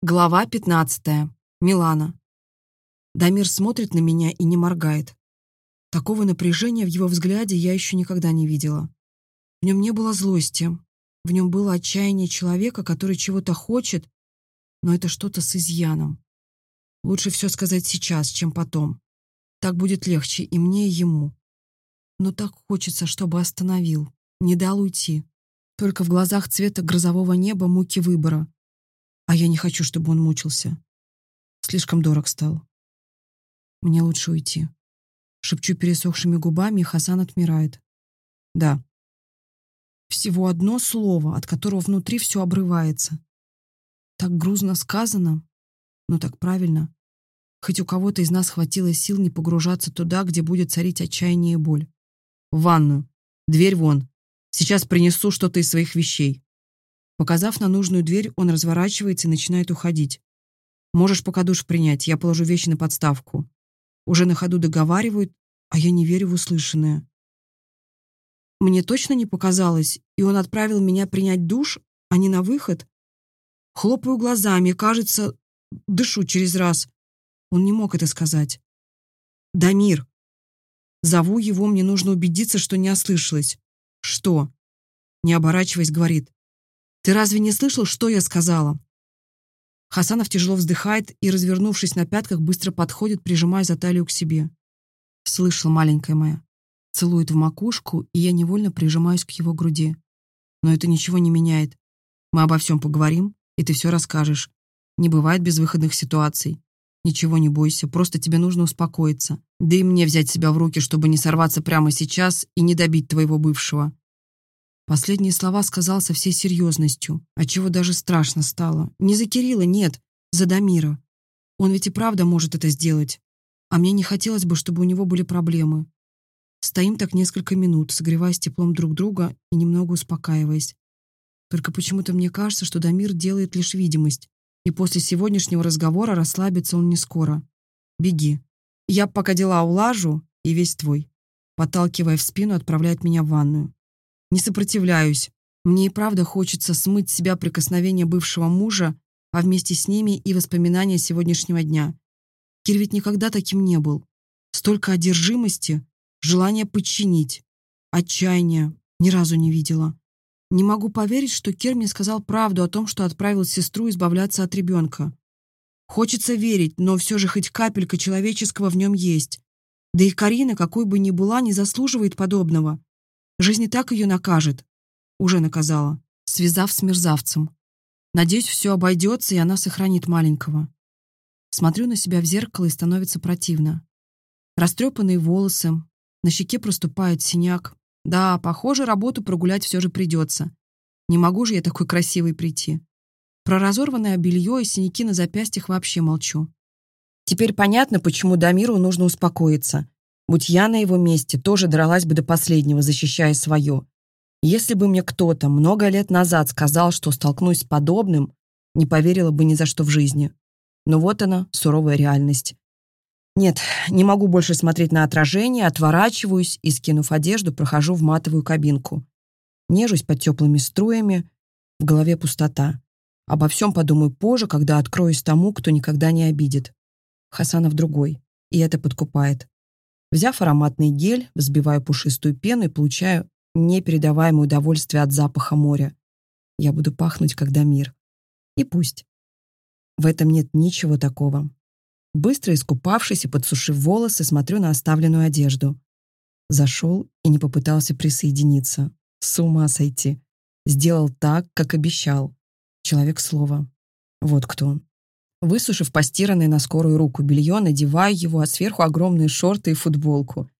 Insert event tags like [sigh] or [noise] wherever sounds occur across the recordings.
Глава 15. Милана. Дамир смотрит на меня и не моргает. Такого напряжения в его взгляде я еще никогда не видела. В нем не было злости. В нем было отчаяние человека, который чего-то хочет, но это что-то с изъяном. Лучше все сказать сейчас, чем потом. Так будет легче и мне, и ему. Но так хочется, чтобы остановил, не дал уйти. Только в глазах цвета грозового неба муки выбора — а я не хочу, чтобы он мучился. Слишком дорог стал. Мне лучше уйти. Шепчу пересохшими губами, и Хасан отмирает. Да. Всего одно слово, от которого внутри все обрывается. Так грузно сказано, но так правильно. Хоть у кого-то из нас хватило сил не погружаться туда, где будет царить отчаяние и боль. В ванную. Дверь вон. Сейчас принесу что-то из своих вещей. Показав на нужную дверь, он разворачивается и начинает уходить. «Можешь пока душ принять, я положу вещи на подставку». Уже на ходу договаривают, а я не верю в услышанное. Мне точно не показалось, и он отправил меня принять душ, а не на выход? Хлопаю глазами, кажется, дышу через раз. Он не мог это сказать. «Дамир!» Зову его, мне нужно убедиться, что не ослышалась. «Что?» Не оборачиваясь, говорит. Ты разве не слышал, что я сказала?» Хасанов тяжело вздыхает и, развернувшись на пятках, быстро подходит, прижимая за талию к себе. «Слышал, маленькая моя». Целует в макушку, и я невольно прижимаюсь к его груди. Но это ничего не меняет. Мы обо всем поговорим, и ты все расскажешь. Не бывает безвыходных ситуаций. Ничего не бойся, просто тебе нужно успокоиться. Да и мне взять себя в руки, чтобы не сорваться прямо сейчас и не добить твоего бывшего. Последние слова сказал со всей серьезностью, отчего даже страшно стало. Не за Кирилла, нет, за Дамира. Он ведь и правда может это сделать. А мне не хотелось бы, чтобы у него были проблемы. Стоим так несколько минут, согреваясь теплом друг друга и немного успокаиваясь. Только почему-то мне кажется, что Дамир делает лишь видимость, и после сегодняшнего разговора расслабится он не скоро. Беги. Я пока дела улажу, и весь твой. Подталкивая в спину, отправляет меня в ванную. Не сопротивляюсь. Мне и правда хочется смыть с себя прикосновение бывшего мужа, а вместе с ними и воспоминания сегодняшнего дня. Кир ведь никогда таким не был. Столько одержимости, желания подчинить, отчаяния ни разу не видела. Не могу поверить, что Кир мне сказал правду о том, что отправил сестру избавляться от ребенка. Хочется верить, но все же хоть капелька человеческого в нем есть. Да и Карина, какой бы ни была, не заслуживает подобного. Жизнь и так ее накажет. Уже наказала, связав с мерзавцем. Надеюсь, все обойдется, и она сохранит маленького. Смотрю на себя в зеркало и становится противно. Растрепанные волосы, на щеке проступает синяк. Да, похоже, работу прогулять все же придется. Не могу же я такой красивой прийти. Про разорванное белье и синяки на запястьях вообще молчу. Теперь понятно, почему Дамиру нужно успокоиться. Будь я на его месте, тоже дралась бы до последнего, защищая свое. Если бы мне кто-то много лет назад сказал, что столкнусь с подобным, не поверила бы ни за что в жизни. Но вот она, суровая реальность. Нет, не могу больше смотреть на отражение, отворачиваюсь и, скинув одежду, прохожу в матовую кабинку. Нежусь под теплыми струями, в голове пустота. Обо всем подумаю позже, когда откроюсь тому, кто никогда не обидит. Хасанов другой, и это подкупает. Взяв ароматный гель, взбиваю пушистую пену и получаю непередаваемое удовольствие от запаха моря. Я буду пахнуть, когда мир. И пусть. В этом нет ничего такого. Быстро искупавшись и подсушив волосы, смотрю на оставленную одежду. Зашел и не попытался присоединиться. С ума сойти. Сделал так, как обещал. Человек слова. Вот кто он. Высушив постиранное на скорую руку белье, надеваю его, а сверху огромные шорты и футболку.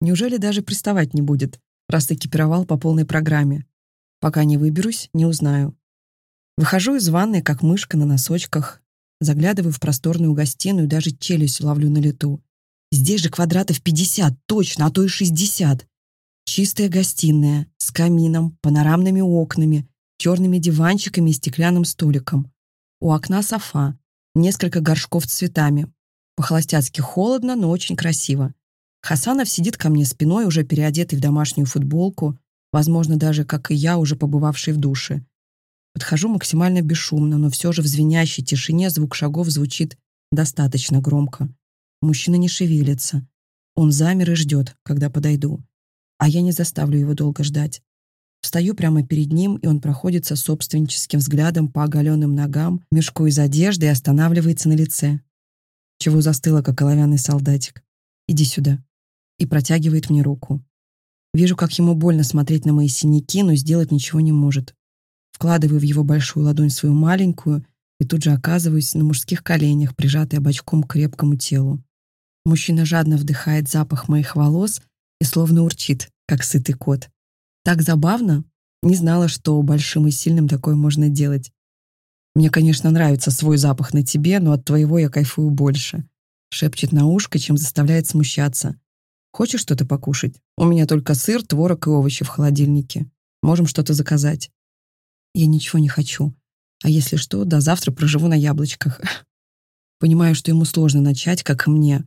Неужели даже приставать не будет, раз экипировал по полной программе? Пока не выберусь, не узнаю. Выхожу из ванной, как мышка на носочках, заглядываю в просторную гостиную, даже челюсть ловлю на лету. Здесь же квадратов 50, точно, а то и 60. Чистая гостиная, с камином, панорамными окнами, черными диванчиками и стеклянным столиком. У окна софа, несколько горшков с цветами. По-холостяцки холодно, но очень красиво. Хасанов сидит ко мне спиной, уже переодетый в домашнюю футболку, возможно, даже, как и я, уже побывавший в душе. Подхожу максимально бесшумно, но все же в звенящей тишине звук шагов звучит достаточно громко. Мужчина не шевелится. Он замер и ждет, когда подойду. А я не заставлю его долго ждать. Встаю прямо перед ним, и он проходится собственническим взглядом по оголенным ногам, мешку из одежды и останавливается на лице. Чего застыло, как оловянный солдатик. «Иди сюда». И протягивает мне руку. Вижу, как ему больно смотреть на мои синяки, но сделать ничего не может. Вкладываю в его большую ладонь свою маленькую и тут же оказываюсь на мужских коленях, прижатая бочком к крепкому телу. Мужчина жадно вдыхает запах моих волос и словно урчит, как сытый кот. Так забавно. Не знала, что большим и сильным такое можно делать. Мне, конечно, нравится свой запах на тебе, но от твоего я кайфую больше. Шепчет на ушко, чем заставляет смущаться. Хочешь что-то покушать? У меня только сыр, творог и овощи в холодильнике. Можем что-то заказать. Я ничего не хочу. А если что, до завтра проживу на яблочках. [laughs] Понимаю, что ему сложно начать, как и мне.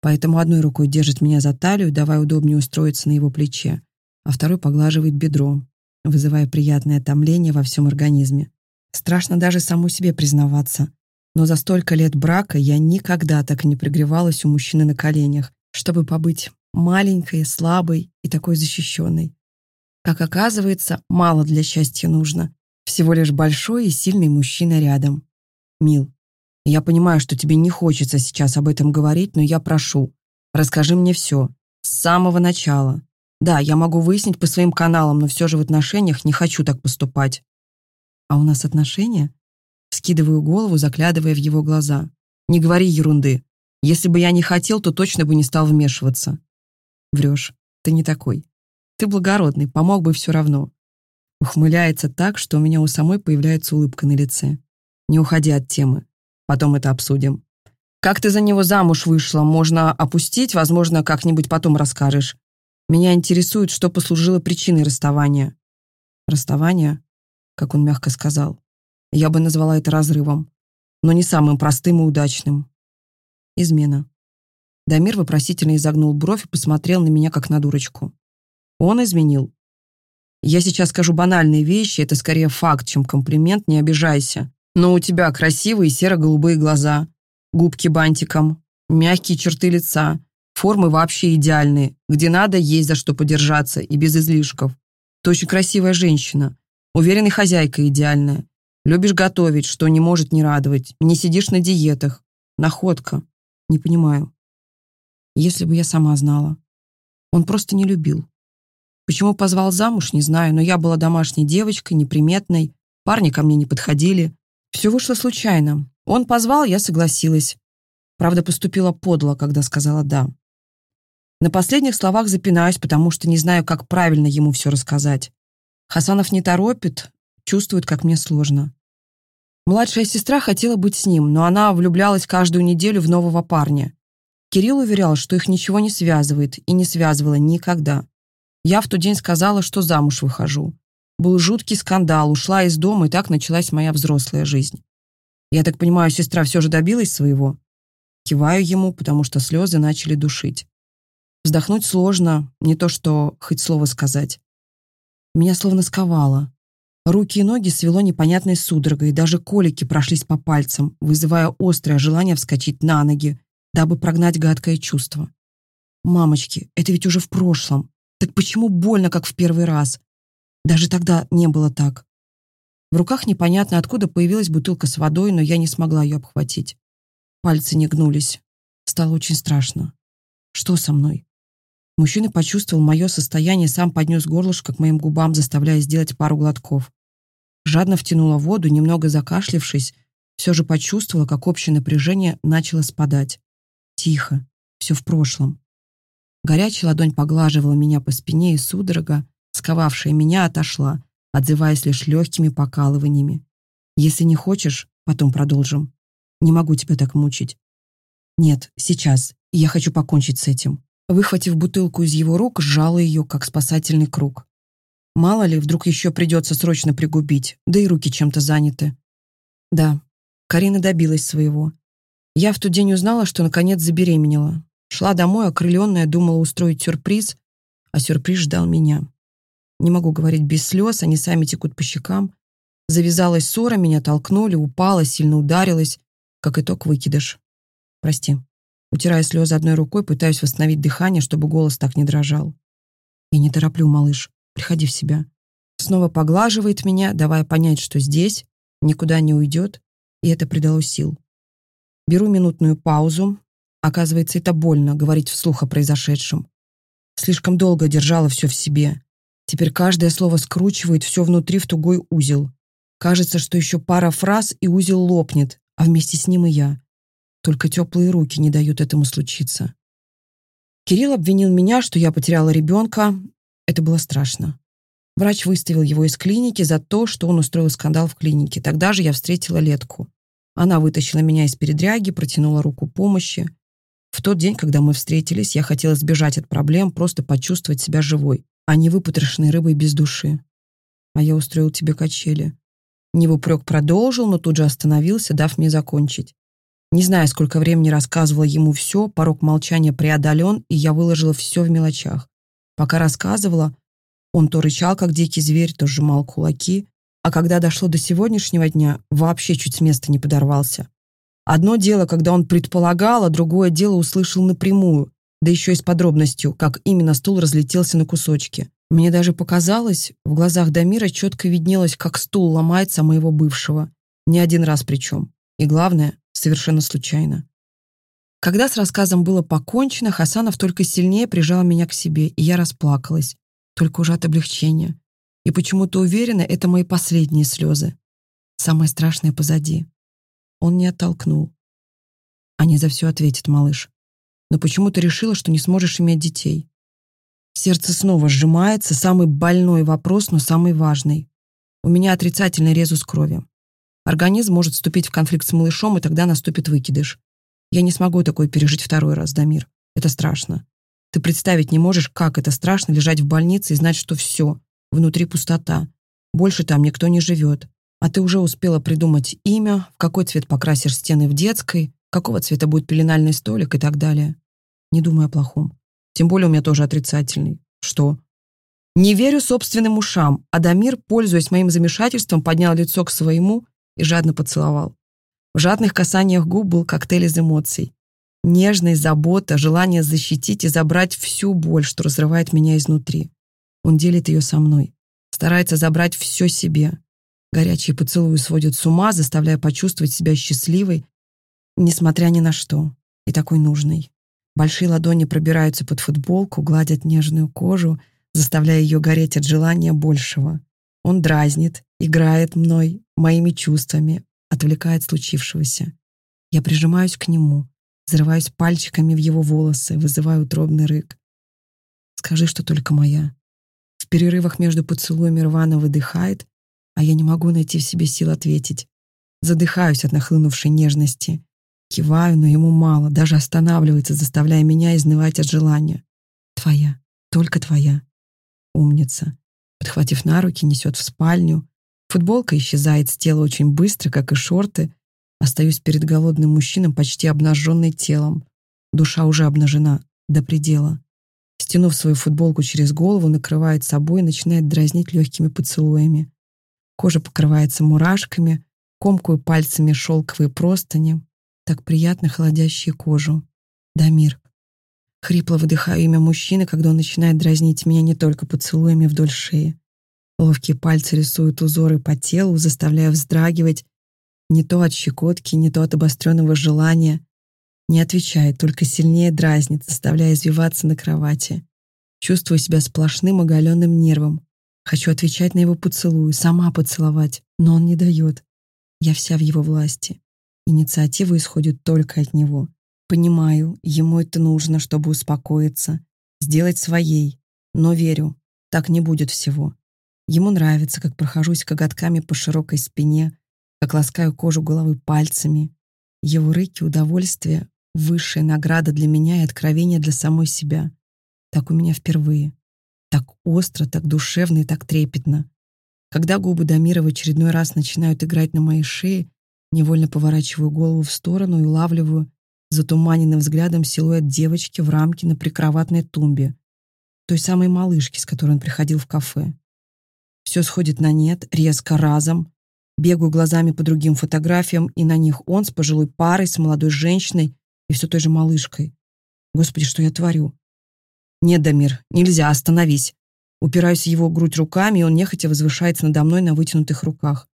Поэтому одной рукой держит меня за талию, давая удобнее устроиться на его плече, а второй поглаживает бедро, вызывая приятное томление во всем организме. Страшно даже саму себе признаваться. Но за столько лет брака я никогда так и не пригревалась у мужчины на коленях, чтобы побыть маленькой, слабой и такой защищенной. Как оказывается, мало для счастья нужно. Всего лишь большой и сильный мужчина рядом. Мил, я понимаю, что тебе не хочется сейчас об этом говорить, но я прошу, расскажи мне все, с самого начала. Да, я могу выяснить по своим каналам, но все же в отношениях не хочу так поступать. А у нас отношения? Скидываю голову, заглядывая в его глаза. Не говори ерунды. Если бы я не хотел, то точно бы не стал вмешиваться. Врешь. Ты не такой. Ты благородный, помог бы все равно. Ухмыляется так, что у меня у самой появляется улыбка на лице. Не уходи от темы. Потом это обсудим. Как ты за него замуж вышла, можно опустить, возможно, как-нибудь потом расскажешь. Меня интересует, что послужило причиной расставания. Расставание, как он мягко сказал, я бы назвала это разрывом, но не самым простым и удачным. Измена. Дамир вопросительно изогнул бровь и посмотрел на меня, как на дурочку. Он изменил. Я сейчас скажу банальные вещи, это скорее факт, чем комплимент, не обижайся. Но у тебя красивые серо-голубые глаза, губки бантиком, мягкие черты лица, формы вообще идеальные, где надо есть за что подержаться и без излишков. Ты очень красивая женщина, уверенная хозяйка идеальная. Любишь готовить, что не может не радовать, не сидишь на диетах. Находка. Не понимаю. Если бы я сама знала. Он просто не любил. Почему позвал замуж, не знаю, но я была домашней девочкой, неприметной, парни ко мне не подходили. Все вышло случайно. Он позвал, я согласилась. Правда, поступила подло, когда сказала «да». На последних словах запинаюсь, потому что не знаю, как правильно ему все рассказать. Хасанов не торопит, чувствует, как мне сложно. Младшая сестра хотела быть с ним, но она влюблялась каждую неделю в нового парня. Кирилл уверял, что их ничего не связывает и не связывало никогда. Я в тот день сказала, что замуж выхожу. Был жуткий скандал, ушла из дома, и так началась моя взрослая жизнь. Я так понимаю, сестра все же добилась своего? Киваю ему, потому что слезы начали душить. Вздохнуть сложно, не то что хоть слово сказать. Меня словно сковало. Руки и ноги свело непонятной судорогой, даже колики прошлись по пальцам, вызывая острое желание вскочить на ноги, дабы прогнать гадкое чувство. Мамочки, это ведь уже в прошлом. Так почему больно, как в первый раз? Даже тогда не было так. В руках непонятно, откуда появилась бутылка с водой, но я не смогла ее обхватить. Пальцы не гнулись. Стало очень страшно. Что со мной? Мужчина почувствовал мое состояние, сам поднес горлышко к моим губам, заставляя сделать пару глотков. Жадно втянула воду, немного закашлившись, все же почувствовала, как общее напряжение начало спадать. Тихо, все в прошлом. Горячая ладонь поглаживала меня по спине, и судорога, сковавшая меня, отошла, отзываясь лишь легкими покалываниями. «Если не хочешь, потом продолжим. Не могу тебя так мучить». «Нет, сейчас, я хочу покончить с этим». Выхватив бутылку из его рук, сжала ее, как спасательный круг. Мало ли, вдруг еще придется срочно пригубить, да и руки чем-то заняты. Да, Карина добилась своего. Я в тот день узнала, что наконец забеременела. Шла домой, окрыленная, думала устроить сюрприз, а сюрприз ждал меня. Не могу говорить без слез, они сами текут по щекам. Завязалась ссора, меня толкнули, упала, сильно ударилась. Как итог, выкидыш. Прости. Утирая слезы одной рукой, пытаюсь восстановить дыхание, чтобы голос так не дрожал. Я не тороплю, малыш. Приходи в себя. Снова поглаживает меня, давая понять, что здесь, никуда не уйдет, и это придало сил. Беру минутную паузу. Оказывается, это больно говорить вслух о произошедшем. Слишком долго держала все в себе. Теперь каждое слово скручивает все внутри в тугой узел. Кажется, что еще пара фраз, и узел лопнет, а вместе с ним и я. Только теплые руки не дают этому случиться. Кирилл обвинил меня, что я потеряла ребенка. Это было страшно. Врач выставил его из клиники за то, что он устроил скандал в клинике. Тогда же я встретила Летку. Она вытащила меня из передряги, протянула руку помощи. В тот день, когда мы встретились, я хотела сбежать от проблем, просто почувствовать себя живой, а не выпотрошенной рыбой без души. А я устроил тебе качели. Не в упрек продолжил, но тут же остановился, дав мне закончить. Не знаю, сколько времени рассказывала ему все, порог молчания преодолен, и я выложила все в мелочах. Пока рассказывала, он то рычал, как дикий зверь, то сжимал кулаки, а когда дошло до сегодняшнего дня, вообще чуть с места не подорвался. Одно дело, когда он предполагал, а другое дело услышал напрямую, да еще и с подробностью, как именно стул разлетелся на кусочки. Мне даже показалось, в глазах Дамира четко виднелось, как стул ломается моего бывшего. Не один раз причем. И главное, совершенно случайно. Когда с рассказом было покончено, Хасанов только сильнее прижал меня к себе, и я расплакалась, только уже от облегчения. И почему-то уверена, это мои последние слезы. Самое страшное позади. Он не оттолкнул. Они за все ответят, малыш. Но почему ты решила, что не сможешь иметь детей? Сердце снова сжимается, самый больной вопрос, но самый важный. У меня отрицательный резус крови. Организм может вступить в конфликт с малышом, и тогда наступит выкидыш. Я не смогу такое пережить второй раз, Дамир. Это страшно. Ты представить не можешь, как это страшно лежать в больнице и знать, что все, внутри пустота. Больше там никто не живет. А ты уже успела придумать имя, в какой цвет покрасишь стены в детской, какого цвета будет пеленальный столик и так далее. Не думай о плохом. Тем более у меня тоже отрицательный. Что? Не верю собственным ушам. Адамир, пользуясь моим замешательством, поднял лицо к своему и жадно поцеловал. В жадных касаниях губ был коктейль из эмоций. Нежность, забота, желание защитить и забрать всю боль, что разрывает меня изнутри. Он делит ее со мной. Старается забрать все себе. Горячие поцелуи сводят с ума, заставляя почувствовать себя счастливой, несмотря ни на что, и такой нужной. Большие ладони пробираются под футболку, гладят нежную кожу, заставляя ее гореть от желания большего. Он дразнит, играет мной, моими чувствами, отвлекает случившегося. Я прижимаюсь к нему, взрываюсь пальчиками в его волосы, вызываю утробный рык. Скажи, что только моя. В перерывах между поцелуями рвано выдыхает, а я не могу найти в себе сил ответить. Задыхаюсь от нахлынувшей нежности. Киваю, но ему мало, даже останавливается, заставляя меня изнывать от желания. Твоя, только твоя. Умница. Подхватив на руки, несет в спальню. Футболка исчезает с тела очень быстро, как и шорты. Остаюсь перед голодным мужчином почти обнаженной телом. Душа уже обнажена, до предела. Стянув свою футболку через голову, накрывает собой и начинает дразнить легкими поцелуями. Кожа покрывается мурашками, комкую пальцами шелковые простыни, так приятно холодящие кожу. Дамир. Хрипло выдыхаю имя мужчины, когда он начинает дразнить меня не только поцелуями вдоль шеи. Ловкие пальцы рисуют узоры по телу, заставляя вздрагивать не то от щекотки, не то от обостренного желания. Не отвечает, только сильнее дразнит, заставляя извиваться на кровати. Чувствую себя сплошным оголенным нервом. Хочу отвечать на его поцелуй, сама поцеловать, но он не дает. Я вся в его власти. Инициатива исходит только от него. Понимаю, ему это нужно, чтобы успокоиться, сделать своей, но верю, так не будет всего. Ему нравится, как прохожусь коготками по широкой спине, как ласкаю кожу головы пальцами. Его рыки — удовольствие, высшая награда для меня и откровение для самой себя. Так у меня впервые. Так остро, так душевно и так трепетно. Когда губы Дамира в очередной раз начинают играть на моей шее, Невольно поворачиваю голову в сторону и улавливаю затуманенным взглядом силуэт девочки в рамке на прикроватной тумбе, той самой малышки, с которой он приходил в кафе. Все сходит на нет, резко, разом. Бегаю глазами по другим фотографиям, и на них он с пожилой парой, с молодой женщиной и все той же малышкой. Господи, что я творю? Нет, Дамир, нельзя, остановись. Упираюсь в его грудь руками, и он нехотя возвышается надо мной на вытянутых руках.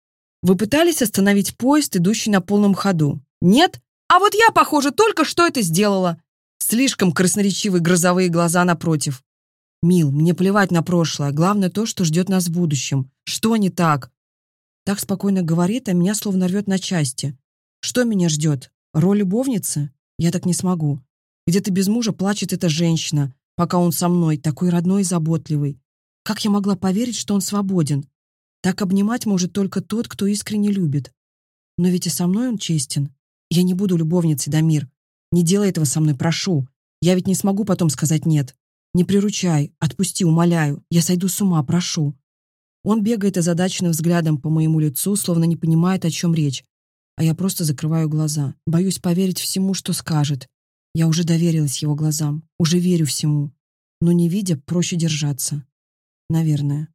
Вы пытались остановить поезд, идущий на полном ходу? Нет? А вот я, похоже, только что это сделала. Слишком красноречивые грозовые глаза напротив. Мил, мне плевать на прошлое. Главное то, что ждет нас в будущем. Что не так? Так спокойно говорит, а меня словно рвет на части. Что меня ждет? Роль любовницы? Я так не смогу. Где-то без мужа плачет эта женщина, пока он со мной, такой родной и заботливый. Как я могла поверить, что он свободен? Так обнимать может только тот, кто искренне любит. Но ведь и со мной он честен. Я не буду любовницей, Дамир. Не делай этого со мной, прошу. Я ведь не смогу потом сказать «нет». Не приручай, отпусти, умоляю. Я сойду с ума, прошу. Он бегает озадаченным взглядом по моему лицу, словно не понимает, о чем речь. А я просто закрываю глаза. Боюсь поверить всему, что скажет. Я уже доверилась его глазам, уже верю всему. Но не видя, проще держаться. Наверное.